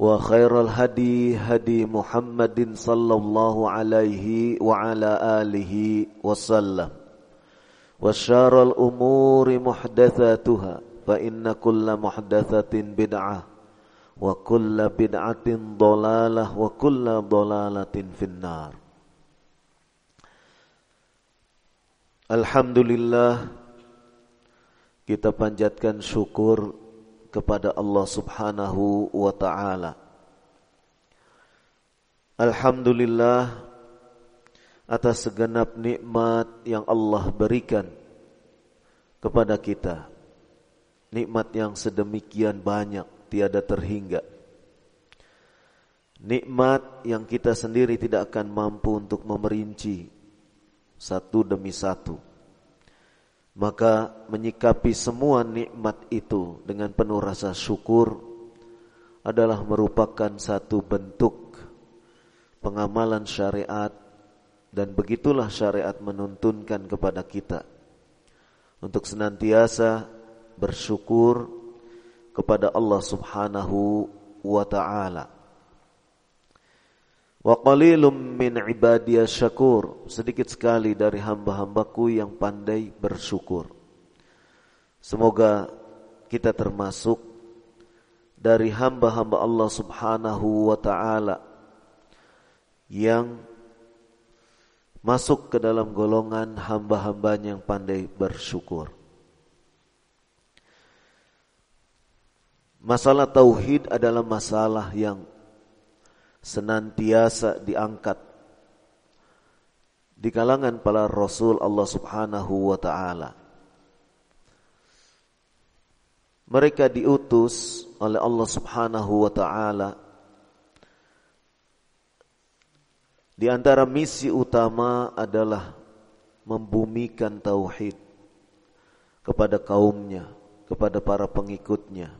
وخير الهدي هدي محمد صلى الله عليه وعلى آله وسلم وشار الأمور محدثاتها فإن كل محدثة بدعة وكل بدعة ضلالة وكل ضلالة في النار Alhamdulillah kita panjatkan syukur kepada Allah Subhanahu wa taala. Alhamdulillah atas segenap nikmat yang Allah berikan kepada kita. Nikmat yang sedemikian banyak tiada terhingga. Nikmat yang kita sendiri tidak akan mampu untuk memerinci satu demi satu maka menyikapi semua nikmat itu dengan penuh rasa syukur adalah merupakan satu bentuk pengamalan syariat dan begitulah syariat menuntunkan kepada kita untuk senantiasa bersyukur kepada Allah Subhanahu wa taala. Wa qalilum min ibadiyas syakur. Sedikit sekali dari hamba-hambaku yang pandai bersyukur. Semoga kita termasuk dari hamba-hamba Allah subhanahu wa ta'ala Yang masuk ke dalam golongan hamba-hambanya yang pandai bersyukur. Masalah tauhid adalah masalah yang senantiasa diangkat di kalangan para rasul Allah Subhanahu wa taala. Mereka diutus oleh Allah Subhanahu wa taala Di antara misi utama adalah membumikan tauhid kepada kaumnya, kepada para pengikutnya.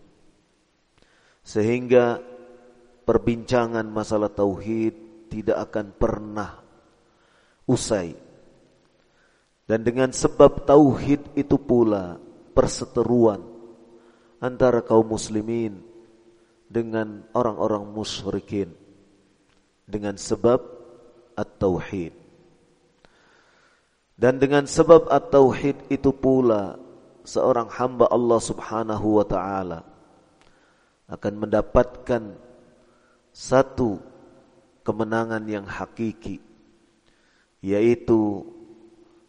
Sehingga perbincangan masalah tauhid tidak akan pernah usai. Dan dengan sebab tauhid itu pula perseteruan antara kaum muslimin dengan orang-orang musyrikin dengan sebab at-tauhid. Dan dengan sebab at-tauhid itu pula seorang hamba Allah Subhanahu wa taala akan mendapatkan satu kemenangan yang hakiki yaitu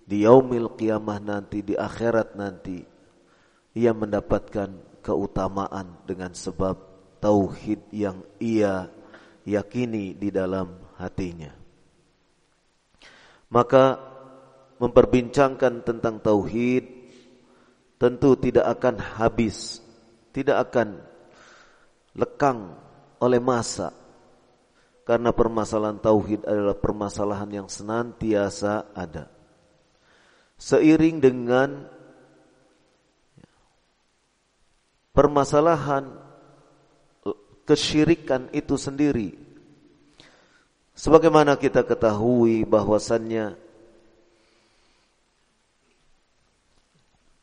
di yaumil qiyamah nanti di akhirat nanti ia mendapatkan keutamaan dengan sebab tauhid yang ia yakini di dalam hatinya. Maka memperbincangkan tentang tauhid tentu tidak akan habis, tidak akan lekang oleh masa. Karena permasalahan tauhid adalah permasalahan yang senantiasa ada. Seiring dengan permasalahan kesyirikan itu sendiri. Sebagaimana kita ketahui bahwasannya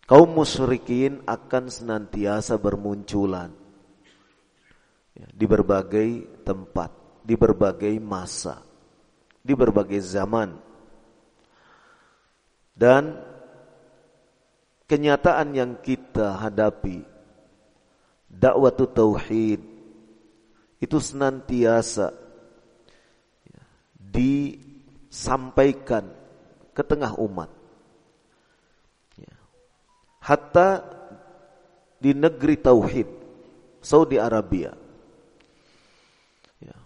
kaum musyrikin akan senantiasa bermunculan di berbagai tempat, di berbagai masa, di berbagai zaman. Dan kenyataan yang kita hadapi dakwah tauhid itu senantiasa disampaikan ke tengah umat hatta di negeri tauhid Saudi Arabia ya.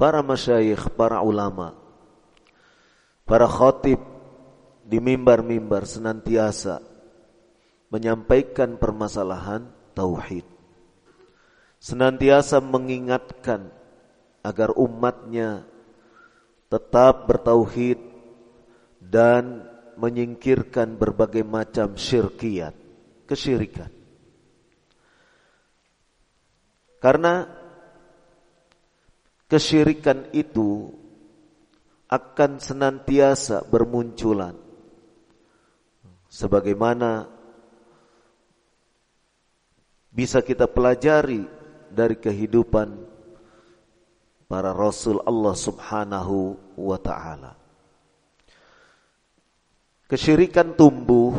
Para masyayikh, para ulama para khatib di mimbar-mimbar senantiasa menyampaikan permasalahan tauhid senantiasa mengingatkan agar umatnya tetap bertauhid dan menyingkirkan berbagai macam syirkiat, kesyirikan. Karena kesyirikan itu akan senantiasa bermunculan. Sebagaimana bisa kita pelajari dari kehidupan para rasul Allah Subhanahu wa taala. Kesyirikan tumbuh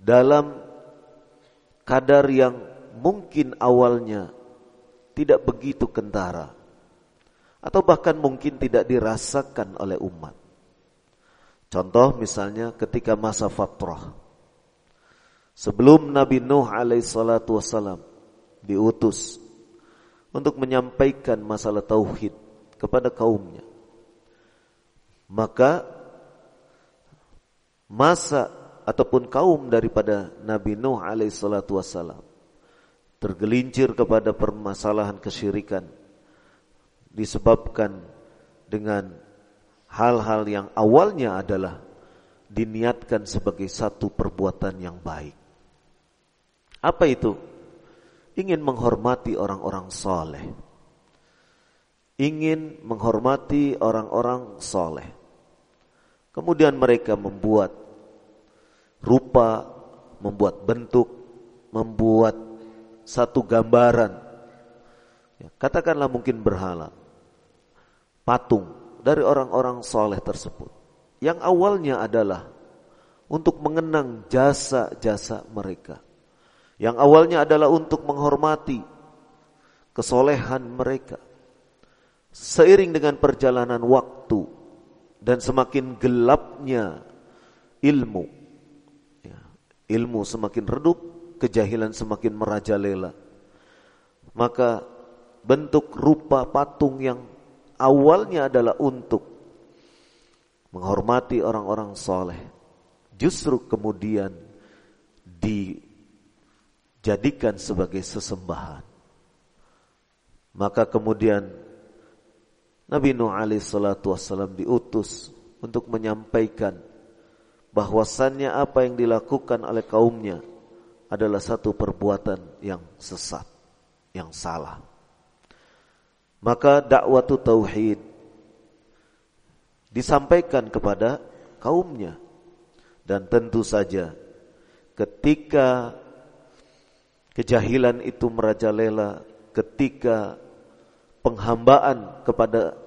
dalam kadar yang mungkin awalnya tidak begitu kentara atau bahkan mungkin tidak dirasakan oleh umat. Contoh misalnya ketika masa fatrah. Sebelum Nabi Nuh alaihissalatu diutus untuk menyampaikan masalah tauhid kepada kaumnya. Maka masa ataupun kaum daripada Nabi Nuh alaihissalatu wassalam tergelincir kepada permasalahan kesyirikan disebabkan dengan hal-hal yang awalnya adalah diniatkan sebagai satu perbuatan yang baik. Apa itu? Ingin menghormati orang-orang soleh. Ingin menghormati orang-orang soleh. Kemudian mereka membuat rupa, membuat bentuk, membuat satu gambaran. Ya, katakanlah mungkin berhala, patung dari orang-orang soleh tersebut. Yang awalnya adalah untuk mengenang jasa-jasa mereka. Yang awalnya adalah untuk menghormati kesolehan mereka. Seiring dengan perjalanan waktu dan semakin gelapnya ilmu, ilmu semakin redup, kejahilan semakin merajalela. Maka bentuk rupa patung yang awalnya adalah untuk menghormati orang-orang soleh, justru kemudian dijadikan sebagai sesembahan. Maka kemudian Nabi Nuh alaihissalatu wassalam diutus untuk menyampaikan bahwasannya apa yang dilakukan oleh kaumnya adalah satu perbuatan yang sesat, yang salah. Maka dakwah tauhid disampaikan kepada kaumnya dan tentu saja ketika kejahilan itu merajalela, ketika penghambaan kepada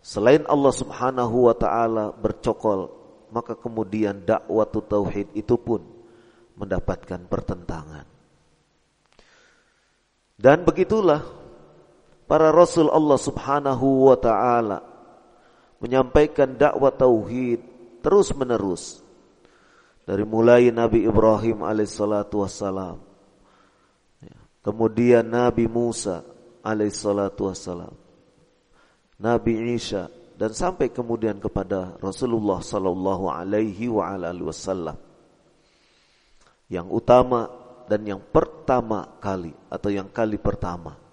selain Allah Subhanahu wa taala bercokol maka kemudian dakwah tauhid itu pun mendapatkan pertentangan. Dan begitulah para rasul Allah Subhanahu wa taala menyampaikan dakwah tauhid terus-menerus dari mulai Nabi Ibrahim alaihissalatu wassalam ya, kemudian Nabi Musa alaihissalatu wassalam Nabi Isa dan sampai kemudian kepada Rasulullah sallallahu alaihi wa alihi wasallam. Yang utama dan yang pertama kali atau yang kali pertama